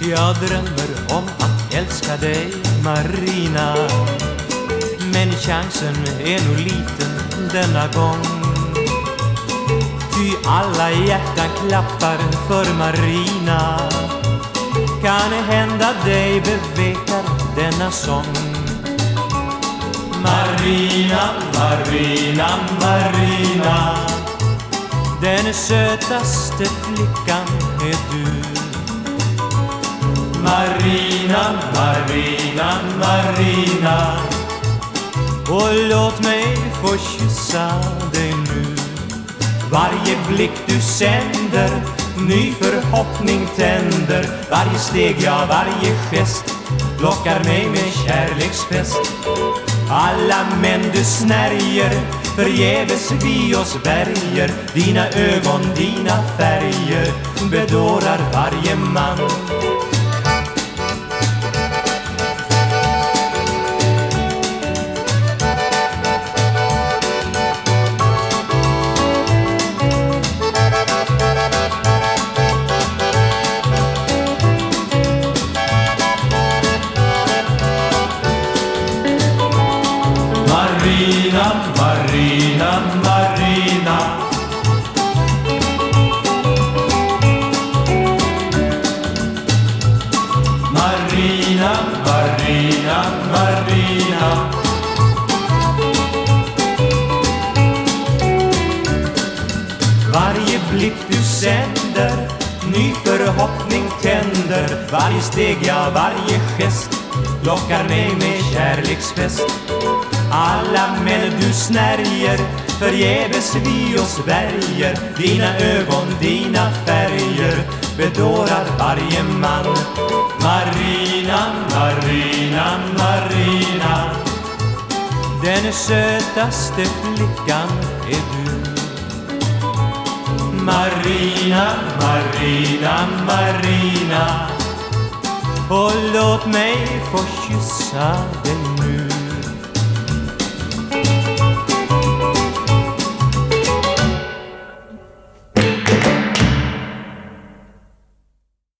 Jag drömmer om att älska dig Marina. Men chansen är nog liten denna gång. Ty alla hjärtan klappar för Marina. Kan hända dig bevekar denna sång. Marina, Marina, Marina. Den sötaste flickan är du. Marina, Marina, Och låt mig få kyssa dig nu. Varje blick du sänder Ny förhoppning tänder. Varje steg, ja varje gest Lockar mig med kärleksfest. Alla män du snärjer Förgäves vi oss värjer. Dina ögon, dina färger Bedårar varje man. Marina, Marina, Marina Marina, Marina, Varje blick du sänder Ny förhoppning tänder. Varje steg, ja varje gest Lockar mig med kärleksfest alla män du snärjer Förgäves vi oss värjer. Dina ögon, dina färger Bedårar varje man. Marina, Marina, Marina. Den sötaste flickan är du. Marina, Marina, Marina. Och låt mig få kyssa dig nu.